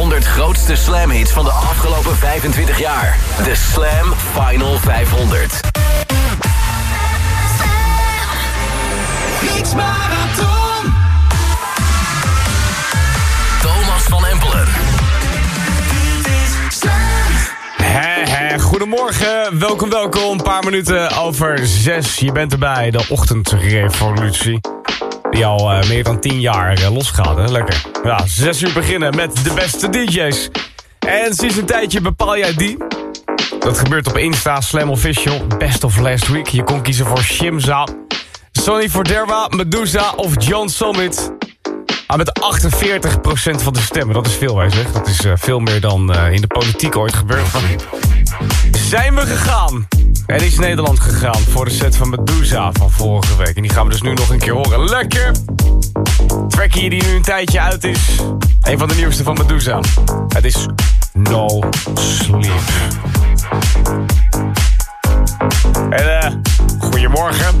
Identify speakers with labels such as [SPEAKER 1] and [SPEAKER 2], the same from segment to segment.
[SPEAKER 1] 500 grootste Slam hits van de afgelopen 25 jaar. De Slam Final 500.
[SPEAKER 2] Mix Marathon.
[SPEAKER 1] Thomas van Empelen.
[SPEAKER 3] Goedemorgen, welkom, welkom. Een paar minuten over zes. Je bent erbij, de ochtendrevolutie. Die al eh, meer dan tien jaar uh, losgaat, hè? Lekker. Ja, zes uur beginnen met de beste DJ's. En sinds een tijdje bepaal jij die. Dat gebeurt op Insta, Slam Official, Best of Last Week. Je kon kiezen voor Shimza, Sonny Forderwa, Medusa of John Summit. Maar met 48% van de stemmen, dat is veel wij zeg. Dat is uh, veel meer dan in de politiek ooit gebeurd. Zijn we gegaan? Er is Nederland gegaan voor de set van Medusa van vorige week. En die gaan we dus nu nog een keer horen. Lekker! Trackie die nu een tijdje uit is. Een van de nieuwste van Medusa. Het is No Sleep. En uh, goedemorgen.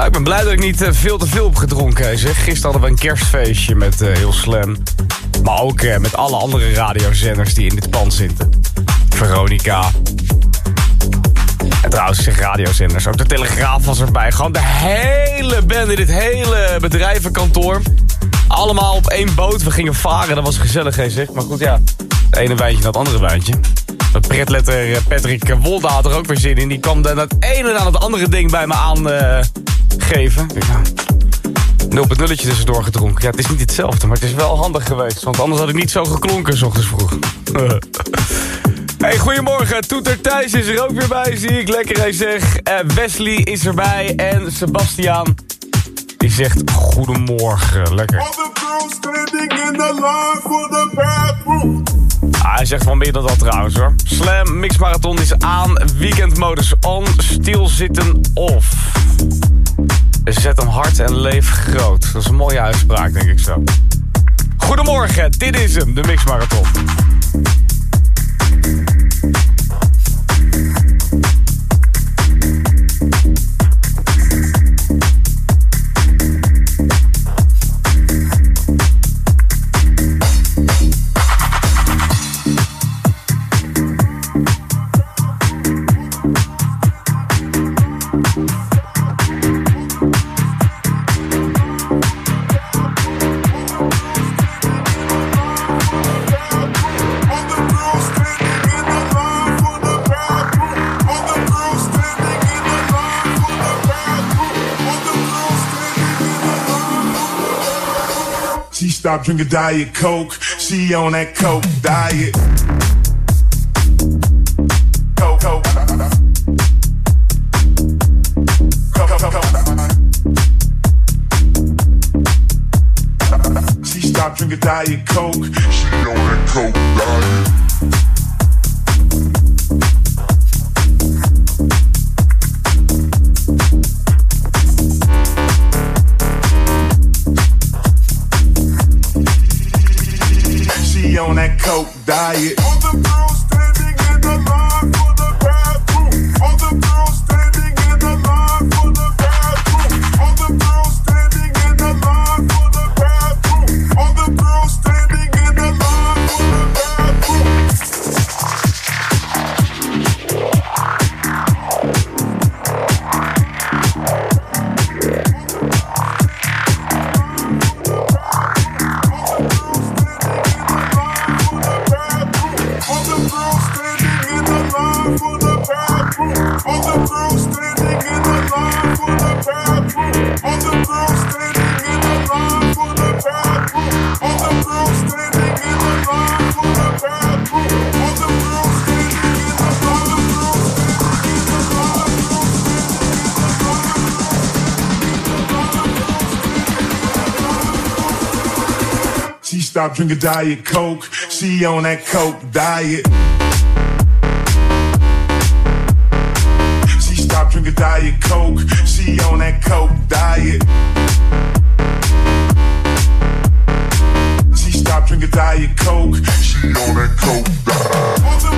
[SPEAKER 3] Nou, ik ben blij dat ik niet uh, veel te veel heb gedronken. Zeg. Gisteren hadden we een kerstfeestje met uh, heel slam. Maar ook uh, met alle andere radiozenders die in dit pand zitten. Veronica. En trouwens, zeg radiozenders. Ook de Telegraaf was erbij. Gewoon de hele bende, dit hele bedrijvenkantoor. Allemaal op één boot. We gingen varen, dat was gezellig, zeg. Maar goed, ja. Het ene wijntje naar het andere wijntje. Dat pretletter eh, Patrick Wolda had er ook weer zin in. Die kwam dan het ene aan het andere ding bij me. Uh, ja, nul het nulletje tussendoor gedronken. Ja, het is niet hetzelfde, maar het is wel handig geweest. Want anders had ik niet zo geklonken s ochtends vroeg. hey, goedemorgen. Toeter Thijs is er ook weer bij, zie ik. Lekker, hij zeg. Uh, Wesley is erbij en Sebastiaan. Die zegt goedemorgen. Lekker. Ah, hij zegt van meer dan dat trouwens hoor. Slam Mix Marathon is aan. Weekendmodus on. Stilzitten off. Zet hem hard en leef groot. Dat is een mooie uitspraak denk ik zo. Goedemorgen, dit is hem, de Mix Marathon.
[SPEAKER 4] Stop drinking Diet Coke. She on that Coke diet. She stopped drinking Diet Coke. stop drinking Diet Coke. She on that Coke diet. She stopped drinking Diet Coke. She on that Coke diet. She stopped drinking Diet Coke. She on that Coke diet.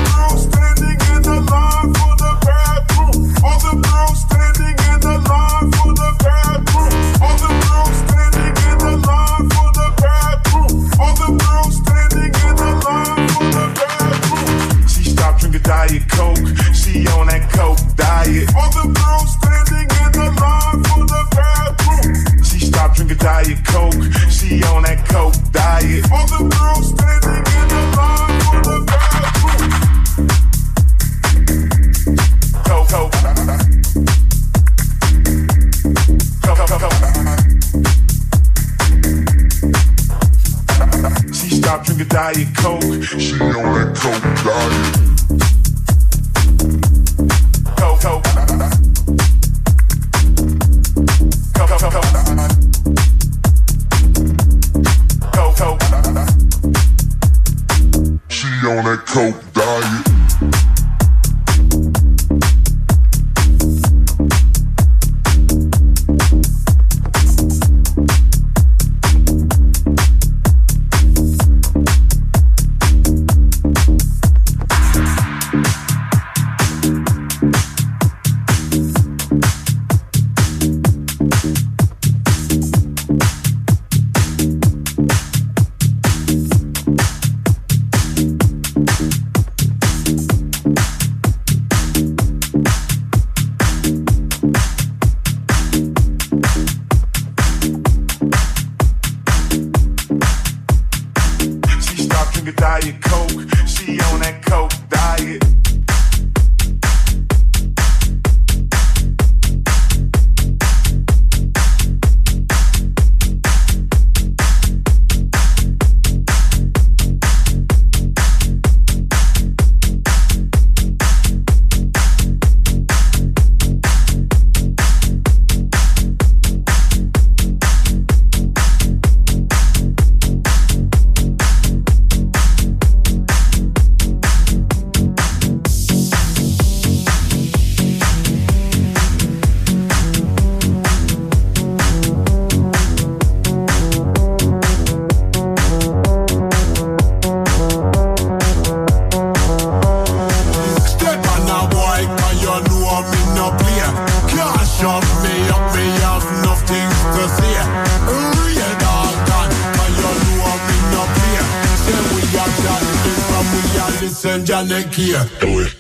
[SPEAKER 5] ganja neck here. Do it.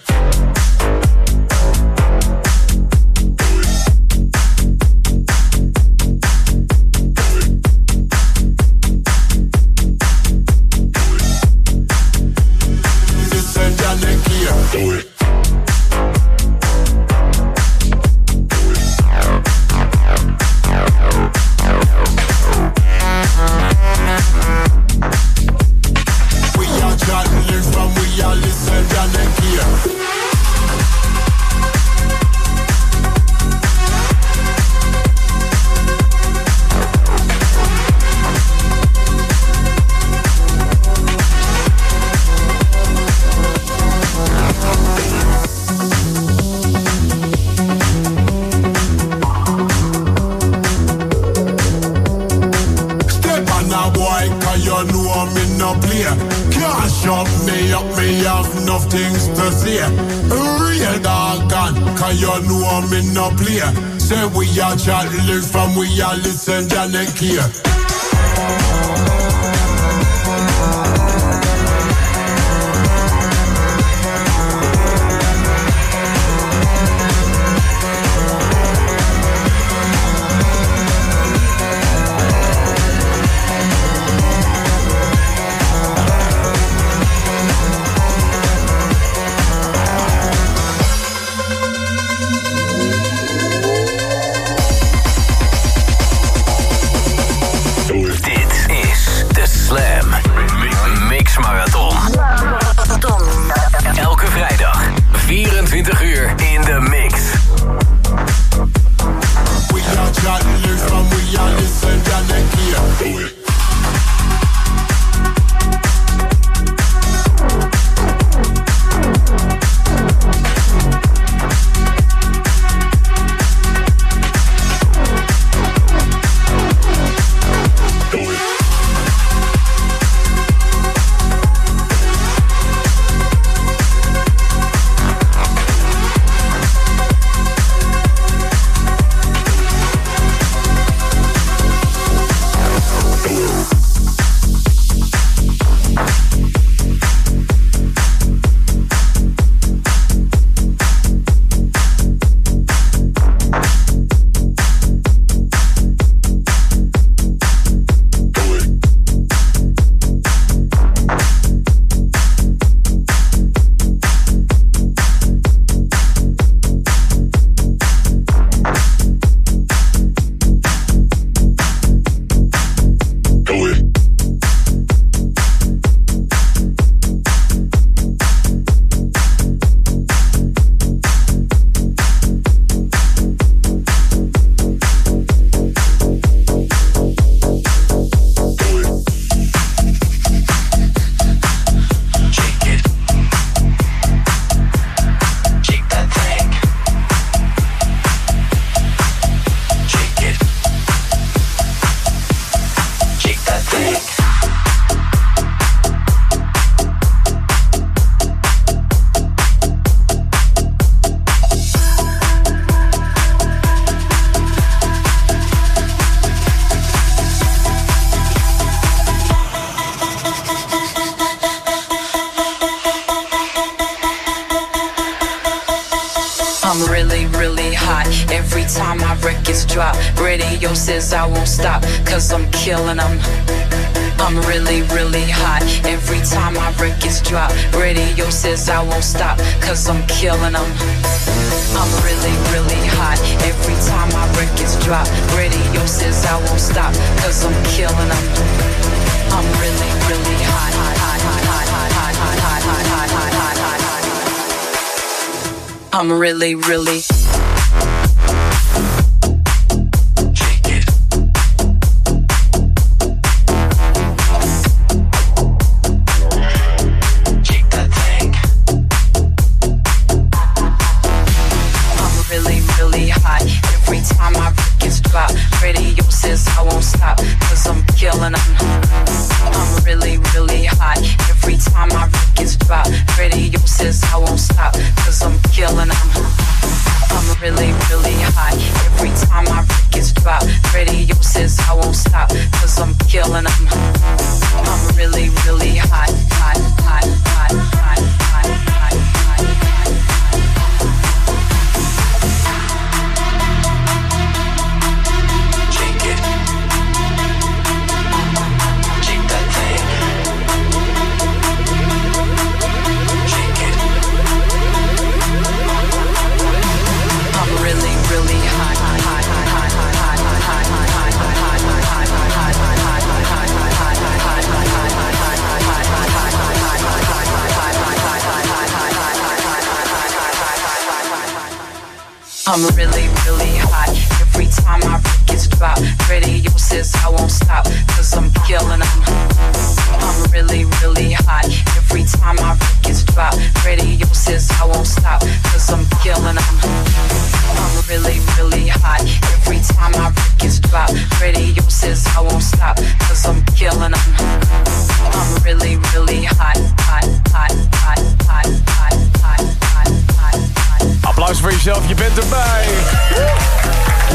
[SPEAKER 3] Je bent erbij.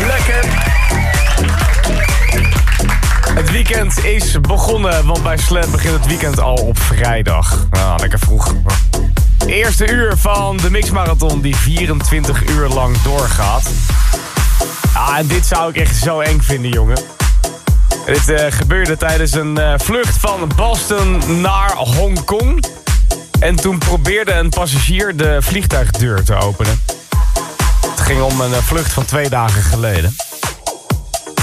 [SPEAKER 3] Lekker. Het weekend is begonnen, want bij Slam begint het weekend al op vrijdag. Nou, lekker vroeg. Eerste uur van de Mixmarathon die 24 uur lang doorgaat. Ja, en dit zou ik echt zo eng vinden, jongen. Dit eh, gebeurde tijdens een eh, vlucht van Boston naar Hongkong. En toen probeerde een passagier de vliegtuigdeur te openen. Ging om een eh, vlucht van twee dagen geleden.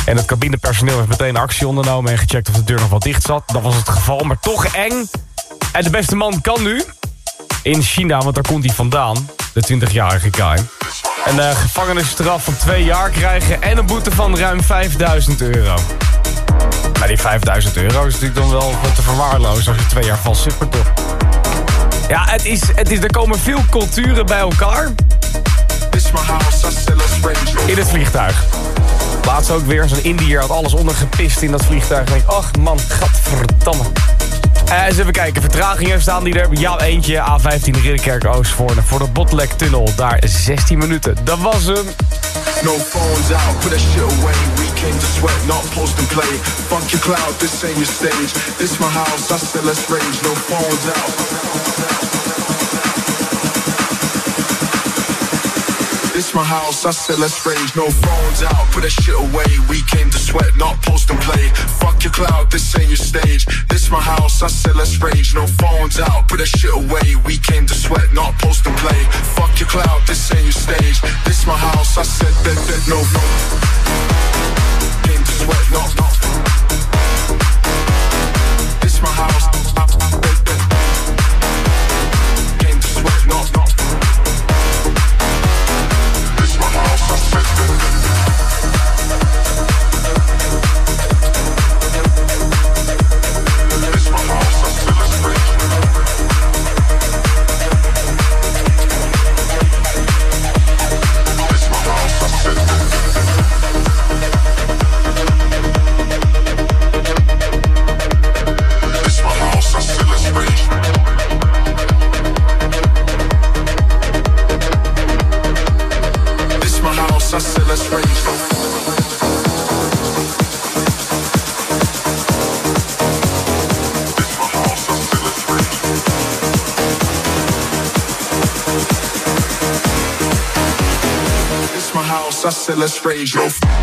[SPEAKER 3] En het cabinepersoneel heeft meteen actie ondernomen... en gecheckt of de deur nog wel dicht zat. Dat was het geval, maar toch eng. En de beste man kan nu in China, want daar komt hij vandaan. De 20-jarige guy. Een uh, gevangenisstraf van twee jaar krijgen... en een boete van ruim 5000 euro. Maar die 5000 euro is natuurlijk dan wel te verwaarlozen... als je twee jaar vast zit, toch. Ja, het is, het is, er komen veel culturen bij elkaar in het vliegtuig. Laatst ook weer, zo'n Indiër had alles ondergepist in dat vliegtuig. En ik, ach man, gadverdamme. Uh, eens even kijken, vertragingen staan die er. Ja, eentje, A15 Ridderkerk Oostvoorne. Voor de Botlek Tunnel, daar 16 minuten. Dat was hem.
[SPEAKER 2] No phones out, put that shit away. We came to sweat, not post and play. Fuck your cloud, this ain't your stage. This my house, I still let's rage. No phones out. My house, I said let's rage. No phones out, put that shit away. We came to sweat, not post and play. Fuck your cloud, this ain't your stage. This my house, I said let's rage. No phones out, put that shit away. We came to sweat, not post and play. Fuck your cloud, this ain't your stage. This my house, I said that, that, no, no. Came to sweat, not, not. This my house, I, I, house, I said let's rage. Yo,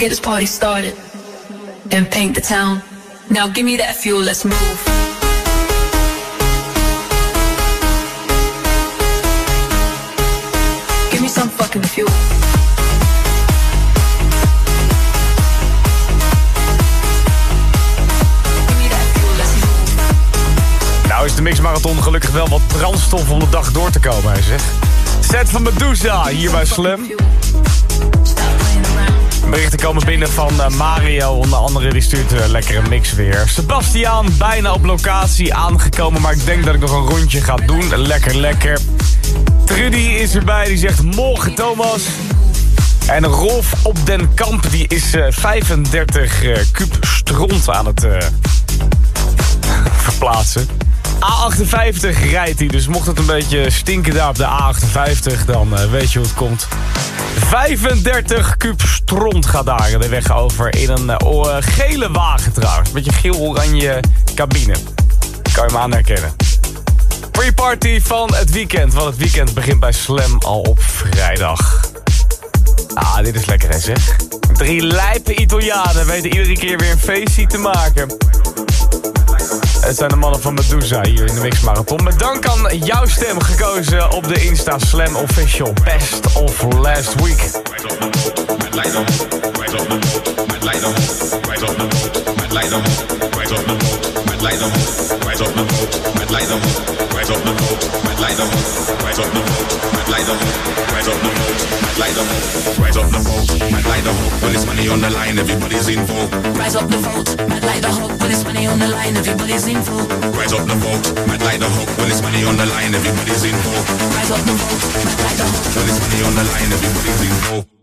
[SPEAKER 6] get this party started. And paint the town. Now give me that fuel, let's move. Give me some fucking fuel.
[SPEAKER 3] Nou is de mixmarathon gelukkig wel wat brandstof om de dag door te komen, zegt. Set van Medusa hier bij Slam. Berichten komen binnen van eh, Mario, onder andere, die stuurt een lekkere mix weer. Sebastiaan, bijna op locatie aangekomen, maar ik denk dat ik nog een rondje ga doen. Lekker, lekker. Trudy is erbij, die zegt morgen Thomas. En Rolf op den Kamp, die is eh, 35 eh, kuub stront aan het eh, verplaatsen. A58 rijdt hij, dus mocht het een beetje stinken daar op de A58, dan eh, weet je hoe het komt. 35 kuub stront gaat daar de weg over in een eh, gele wagen trouwens. Een beetje geel-oranje cabine. Kan je hem aan herkennen. Pre-party van het weekend, want het weekend begint bij Slam al op vrijdag. Ah, dit is lekker hè zeg. Drie lijpe Italianen weten iedere keer weer een feestje te maken. Het zijn de mannen van Medusa hier in de Mix Marathon. Met dank aan jouw stem gekozen op de Insta Slam Official Best of Last Week.
[SPEAKER 7] Rise up the boat, might light the hope when it's money on the line, everybody's in vogue.
[SPEAKER 6] Rise up the vote, might light the hope when it's money on the line, everybody's in full.
[SPEAKER 7] Rise up the vote, might light the hope when it's money on the line, everybody's in vogue.
[SPEAKER 6] Rise up the vote, might light the hope.
[SPEAKER 7] When it's money on the line, everybody's in vogue.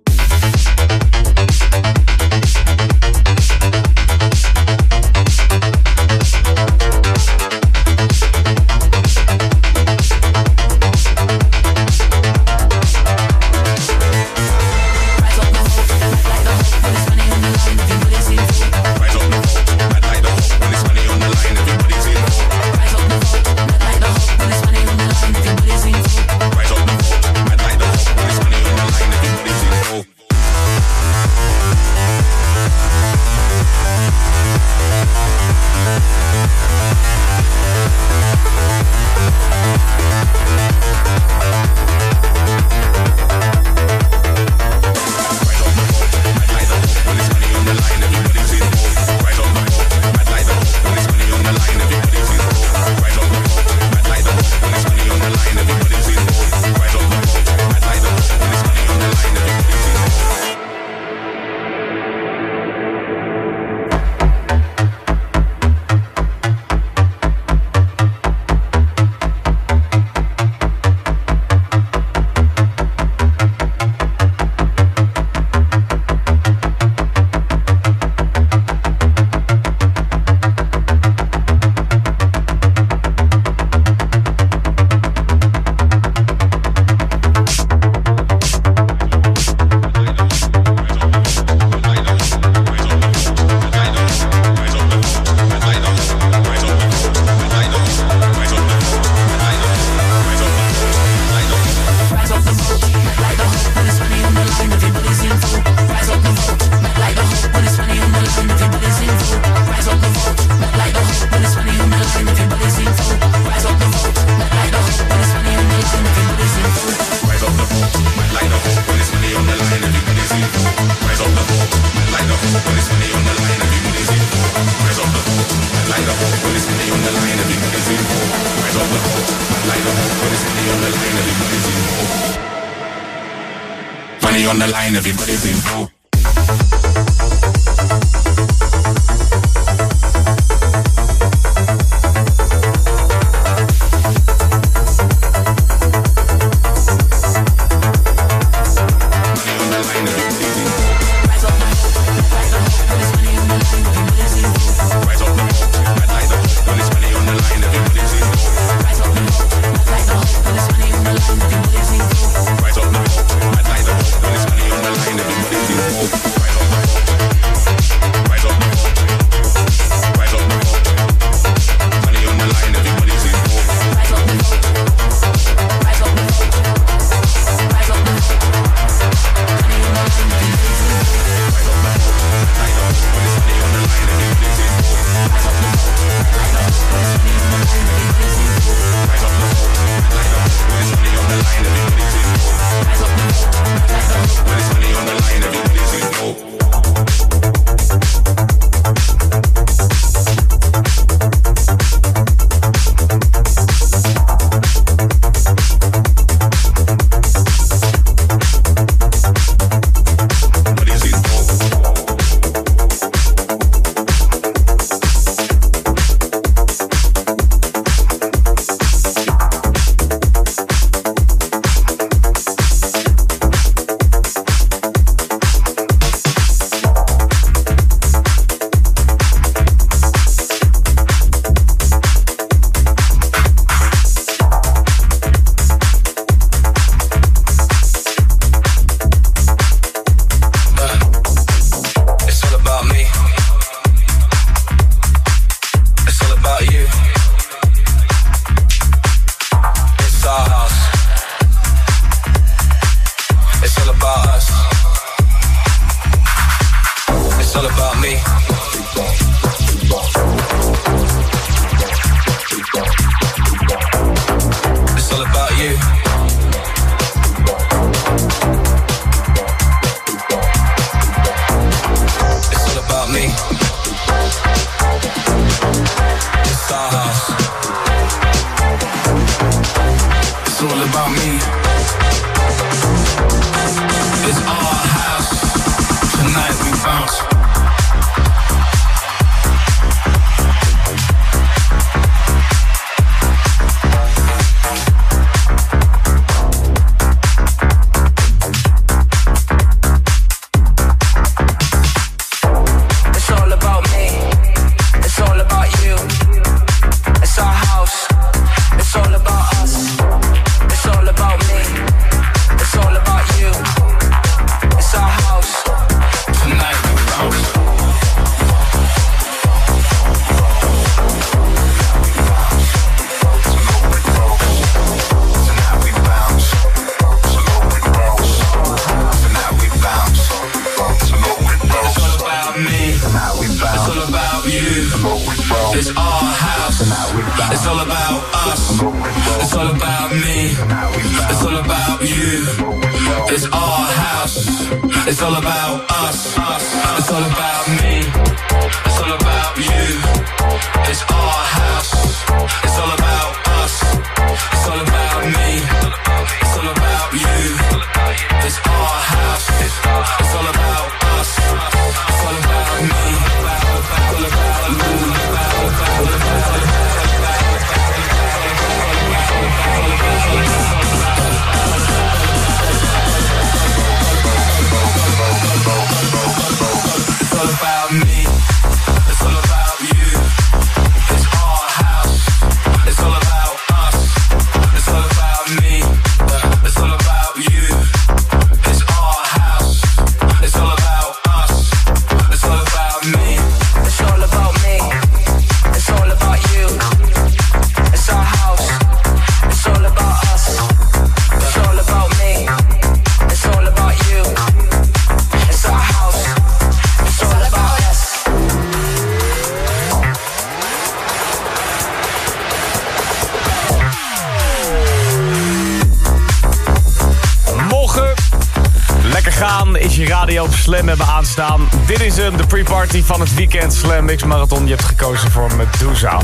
[SPEAKER 3] Slam hebben aanstaan. Dit is hem, de pre-party van het weekend Slam Mix Marathon. Je hebt gekozen voor Medusa.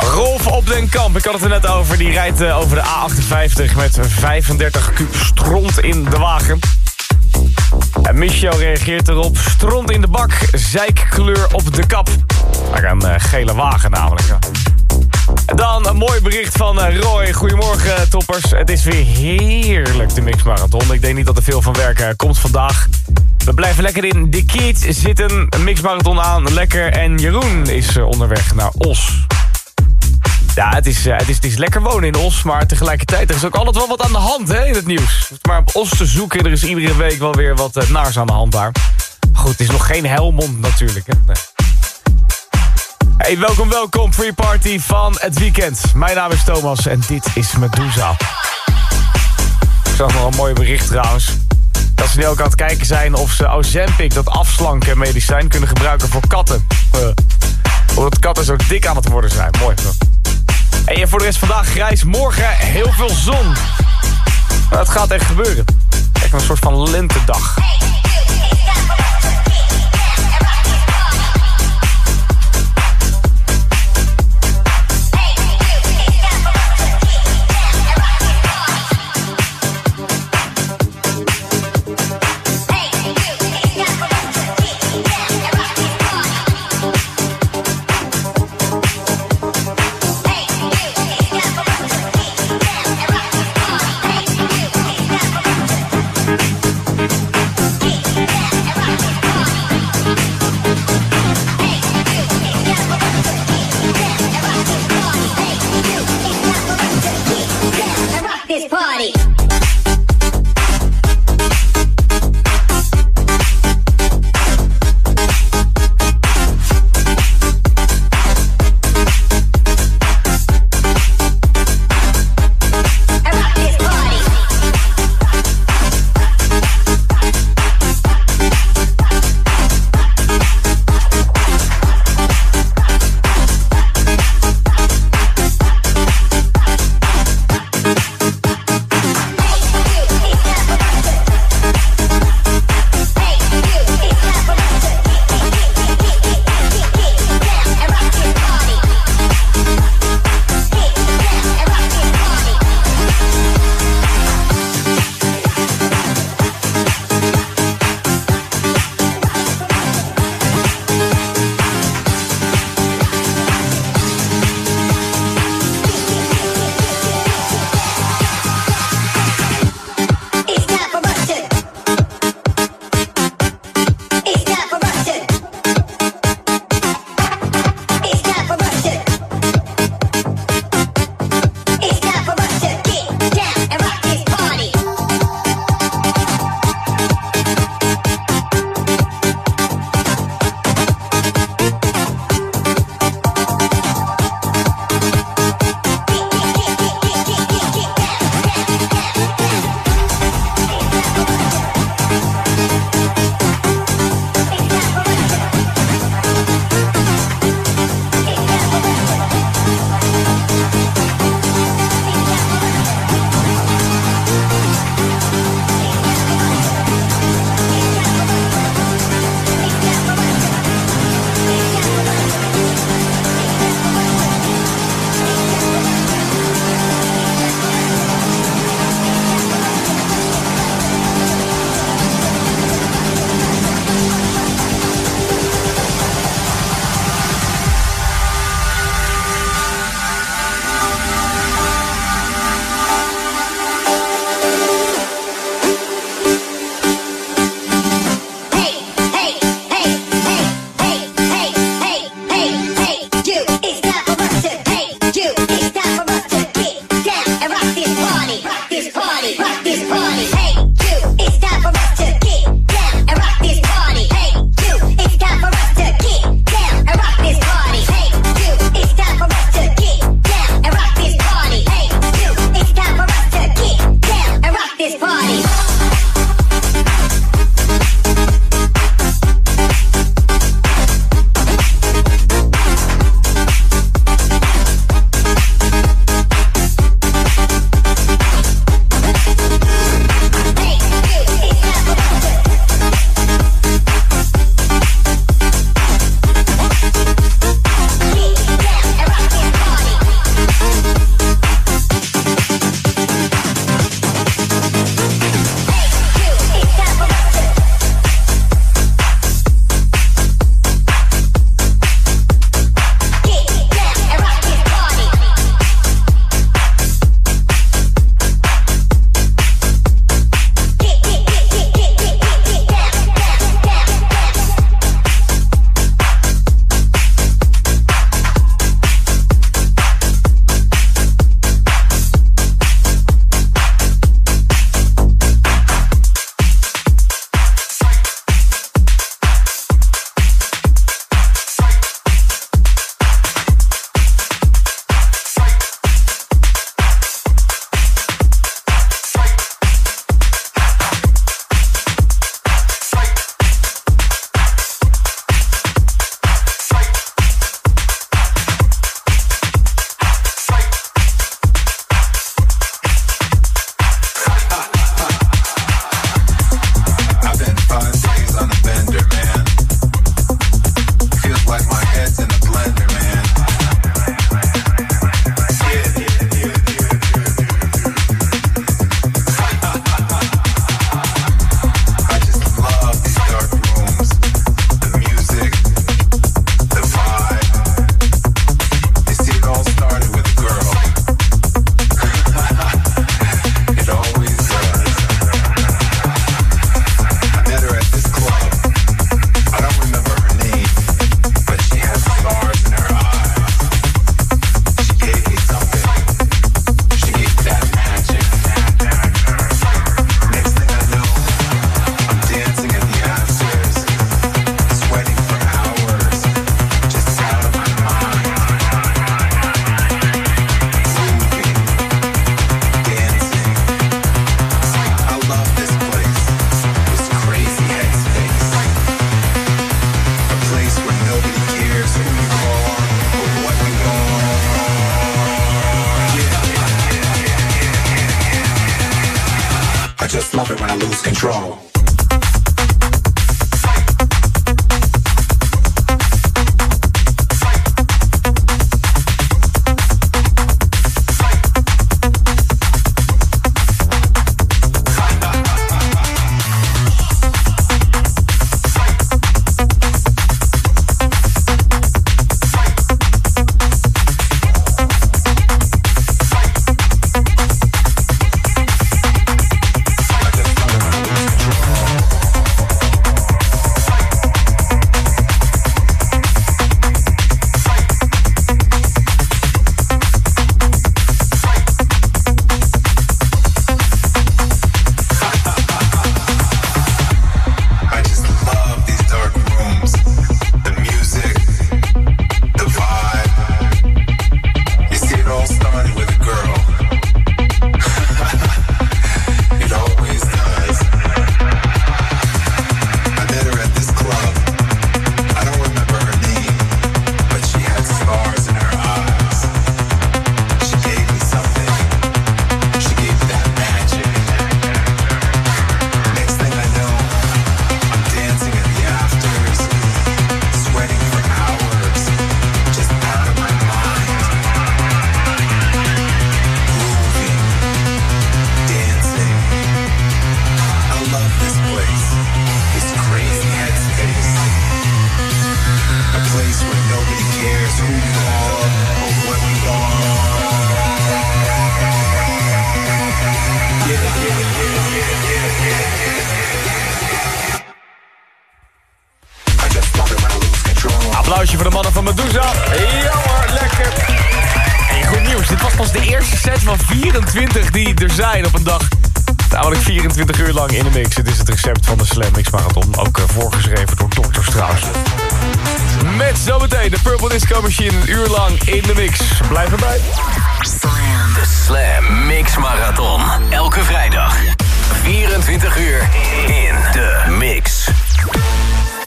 [SPEAKER 3] Rolf op den Kamp, ik had het er net over. Die rijdt eh, over de A58 met 35 kub stront in de wagen. En Michel reageert erop. Stront in de bak, zeikkleur op de kap. Maar een uh, gele wagen namelijk. En dan een mooi bericht van uh, Roy. Goedemorgen toppers. Het is weer heerlijk de mixmarathon. Ik denk niet dat er veel van werken komt vandaag. We blijven lekker in de kids zitten. Een mixmarathon aan, lekker. En Jeroen is uh, onderweg naar Os. Ja, het is, uh, het, is, het is lekker wonen in Os, maar tegelijkertijd er is ook altijd wel wat aan de hand hè, in het nieuws. Maar op Os te zoeken, er is iedere week wel weer wat uh, naars aan de hand daar. Goed, het is nog geen Helmond natuurlijk. Hè? Hey, welkom, welkom, free party van het weekend. Mijn naam is Thomas en dit is Medusa. Ik zag nog een mooi bericht trouwens. Dat ze nu ook aan het kijken zijn of ze Ozempic, dat afslanken medicijn, kunnen gebruiken voor katten. Uh, omdat katten zo dik aan het worden zijn. Mooi. En voor de rest vandaag grijs, morgen heel veel zon. Nou, het gaat echt gebeuren. Echt een soort van lentedag.